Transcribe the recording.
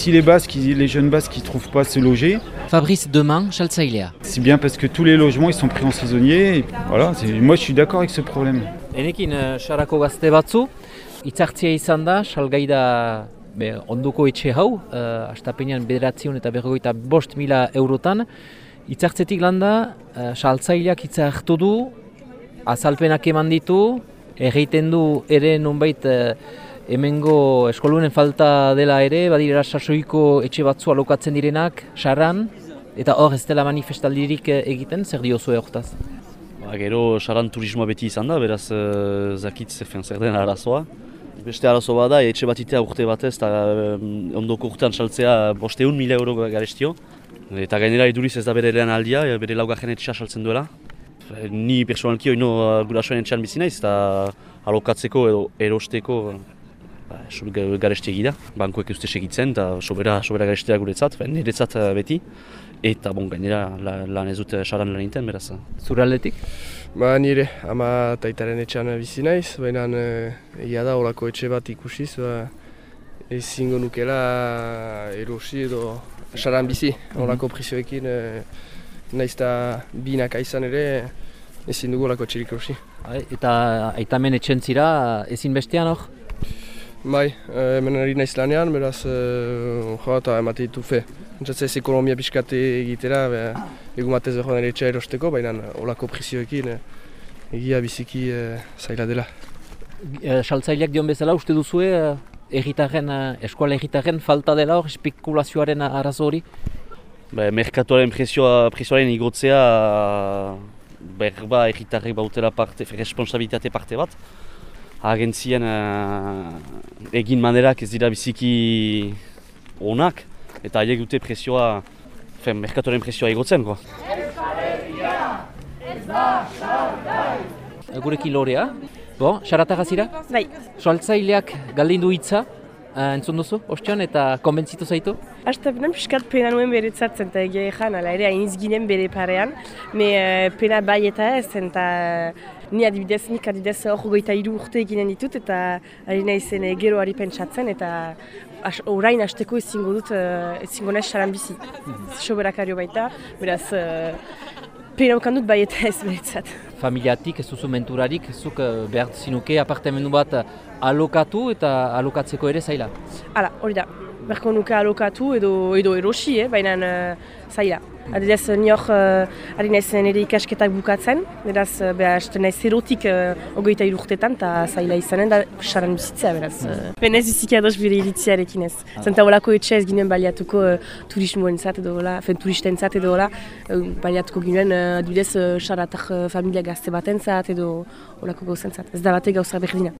Si les Basques, les jeunes Basques qui trouvent pas se loger, Fabrice Demain, saltzailea. c'est bien parce que tous les logements ils sont pris en saisonnier. Et voilà, moi je suis d'accord avec ce problème. Enekin eh, sarako gazte batzu, itzartzia izan da, salgai da be, ondoko etxe hau, uh, astapenean bederatzion eta berrogeita bost mila eurotan. Itzartzetik landa, uh, saltzaileak hitza hartu du, azalpenak eman ditu, egiten du ere nonbait uh, hemengo eskolunen falta dela ere, badira sasoiko etxe batzu alokatzen direnak, sarran, eta hor ez dela manifestaldirik eh, egiten, zer diozu hortaz? Ba, gero saran turismoa beti izan da, beraz uh, zakit zefen zer den arazoa. Beste arazo bada, etxe bat itea urte batez eta um, ondoko urtean saltzea bosteun mila euro garestio. Eta gainera iduriz ez da bere lehen aldia, e, bere laugarren etxea saltzen duela. E, Ni personalki oino gurasoen etxean bizi naiz eta alokatzeko edo erosteko ba, sob- ga- garesti egi da. Bankuek uste segitzen eta sobera, sobera garestea guretzat, niretzat uh, beti. Eta bon, gainera la- lan ez dute saran lan egiten, beraz. Zuraldetik? Ba nire, ama taitaren etxean bizi naiz, baina e, egia da olako etxe bat ikusiz, ba, ezingo nukela erosi edo saran bizi, olako prezioekin, e, naiz eta binak izan ere, ezin dugu olako etxerik erosi. Eta aitamen etxen zira ezin bestean hor? Bai, e, hemen ari naiz lanean, beraz, e, jo eta emate ditu fe. Entzatzen ez ekonomia pixkate egitera, be, egun batez behar nire etxea erosteko, baina olako prezioekin, e, egia biziki e, zaila dela. E, Saltzaileak dion bezala uste duzue eh, erritarren, eh, eskola erritarren falta dela hor espekulazioaren arazo hori? Ba, merkatuaren prezioa, prezioaren igotzea berba erritarrek bautela parte, responsabilitate parte bat. Agentzien uh, egin manerak ez dira biziki onak eta haiek dute prezioa, fe, merkatuaren prezioa igotzen. Ko. Eh, Gurekin lorea. Bon, xaratarra zira? Bai, Saltzaileak galdin du hitza, eh, entzun duzu, ostion, eta konbentzitu zaitu? Astapenan piskat pena nuen beretzatzen eta egia ezan, ala ere hain ginen bere parean, me eh, pena bai eta ez, eta ni adibidez, nik adibidez hor goita hiru urte eginen ditut, eta ari naizen eh, gero ari pentsatzen, eta as, orain hasteko ezingo dut, eh, ezingo naiz saran bizi. Soberakario baita, beraz, ukan dut bai eta ez beretzat. Familiatik, ez duzu menturarik, zuk eh, behar zinuke apartamendu bat alokatu eta alokatzeko ere zaila. Hala, hori da, berko nuke alokatu edo, edo erosi, eh, baina uh, zaila. Adidez, ni hor uh, ari naiz nire ikasketak bukatzen, beraz, uh, beha, este naiz erotik uh, ogeita irurtetan, eta zaila izanen da, saran bizitzea, beraz. Uh, Benez biziki ados bire iritziarekin ez. Zenta holako etxe ez ginen baliatuko uh, turismoen zat edo hola, fen turisten zat edo hola, uh, baliatuko ginen, uh, adibidez, uh, saratak uh, familia gazte baten zat edo holako gauzen zat. Ez da batek gauza berdina.